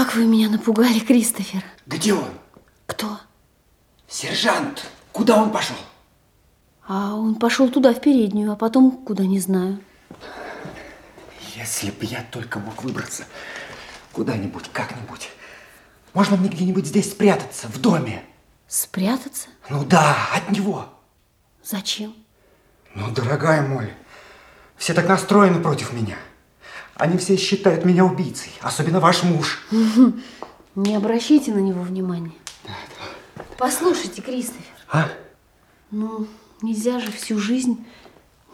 Как вы меня напугали, Кристофер. Где он? Кто? Сержант. Куда он пошел? А он пошел туда, в переднюю, а потом куда, не знаю. Если бы я только мог выбраться куда-нибудь, как-нибудь. Можно мне где-нибудь здесь спрятаться, в доме? Спрятаться? Ну да, от него. Зачем? Ну, дорогая Молли, все так настроены против меня. Они все считают меня убийцей, особенно ваш муж. Не обращайте на него внимания. Послушайте, Кристофер. А? Ну, нельзя же всю жизнь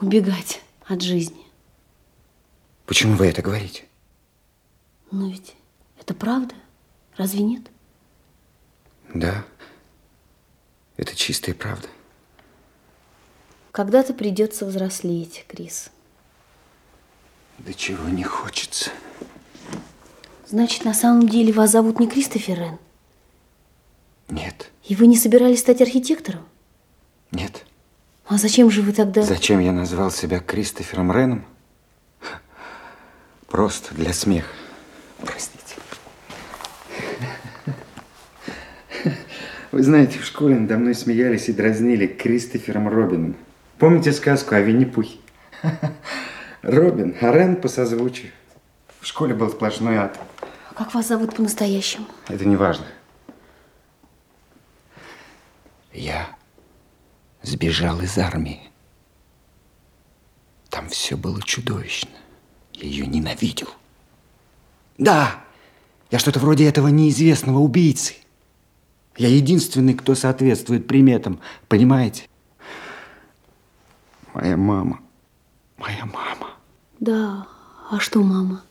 убегать от жизни. Почему вы это говорите? Но ведь это правда, разве нет? Да, это чистая правда. Когда-то придется взрослеть, Крис. Да чего не хочется. Значит, на самом деле вас зовут не Кристофер Рен? Нет, И вы не собирались стать архитектором? нет. А зачем же вы тогда... Зачем я назвал себя Кристофером Реном? Просто для смеха. Простите. Вы знаете, в школе надо мной смеялись и дразнили Кристофером Робином. Помните сказку о Винни-Пухе? Робин, а Рен по созвучию. В школе был сплошной ад. А Как вас зовут по-настоящему? Это не важно. Я сбежал из армии. Там все было чудовищно. Я ее ненавидел. Да, я что-то вроде этого неизвестного убийцы. Я единственный, кто соответствует приметам, понимаете? Моя мама, моя мама. Да, а что мама?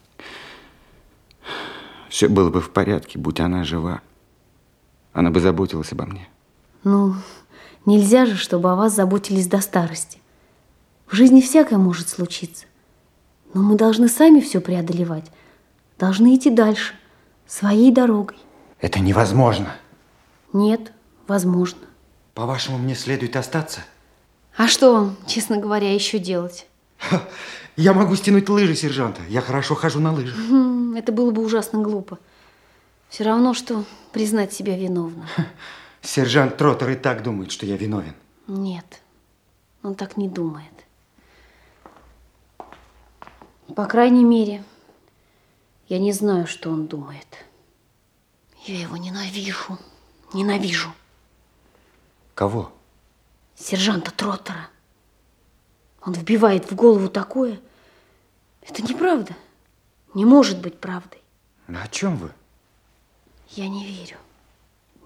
Все было бы в порядке, будь она жива. Она бы заботилась обо мне. Ну, нельзя же, чтобы о вас заботились до старости. В жизни всякое может случиться. Но мы должны сами все преодолевать. Должны идти дальше, своей дорогой. Это невозможно. Нет, возможно. По-вашему, мне следует остаться? А что вам, честно говоря, еще делать? Я могу стянуть лыжи сержанта. Я хорошо хожу на лыжах. Это было бы ужасно глупо. Все равно, что признать себя виновным. Сержант Троттер и так думает, что я виновен. Нет, он так не думает. По крайней мере, я не знаю, что он думает. Я его ненавижу. Ненавижу. Кого? Сержанта Троттера. Он вбивает в голову такое. Это неправда. Не может быть правдой. Ну, О чем вы? Я не верю.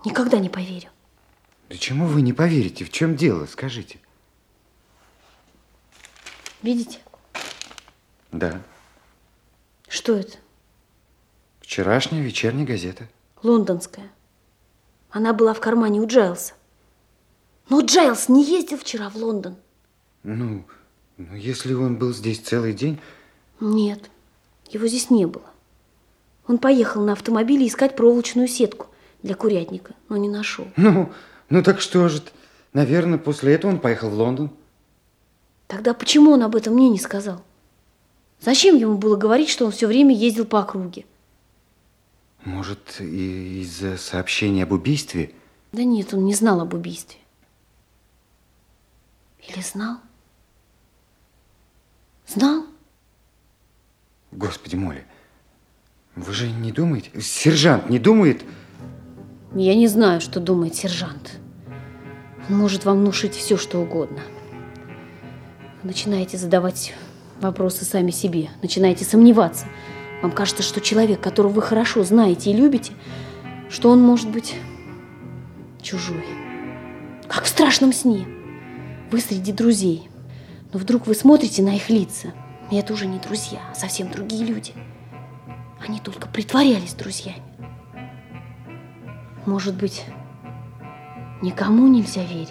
Никогда не поверю. Да чему вы не поверите? В чем дело? Скажите. Видите? Да. Что это? Вчерашняя вечерняя газета. Лондонская. Она была в кармане у Джайлса. Но Джайлс не ездил вчера в Лондон. Ну, ну, если он был здесь целый день... Нет, его здесь не было. Он поехал на автомобиле искать проволочную сетку для курятника, но не нашел. Ну, ну так что же? Наверное, после этого он поехал в Лондон. Тогда почему он об этом мне не сказал? Зачем ему было говорить, что он все время ездил по округе? Может, и из-за сообщения об убийстве? Да нет, он не знал об убийстве. Или знал? Знал? Господи, Молли, вы же не думаете? Сержант не думает? Я не знаю, что думает сержант. Он может вам внушить все, что угодно. Вы начинаете задавать вопросы сами себе, начинаете сомневаться. Вам кажется, что человек, которого вы хорошо знаете и любите, что он может быть чужой. Как в страшном сне. Вы среди друзей. Но вдруг вы смотрите на их лица, и это уже не друзья, а совсем другие люди. Они только притворялись друзьями. Может быть, никому нельзя верить?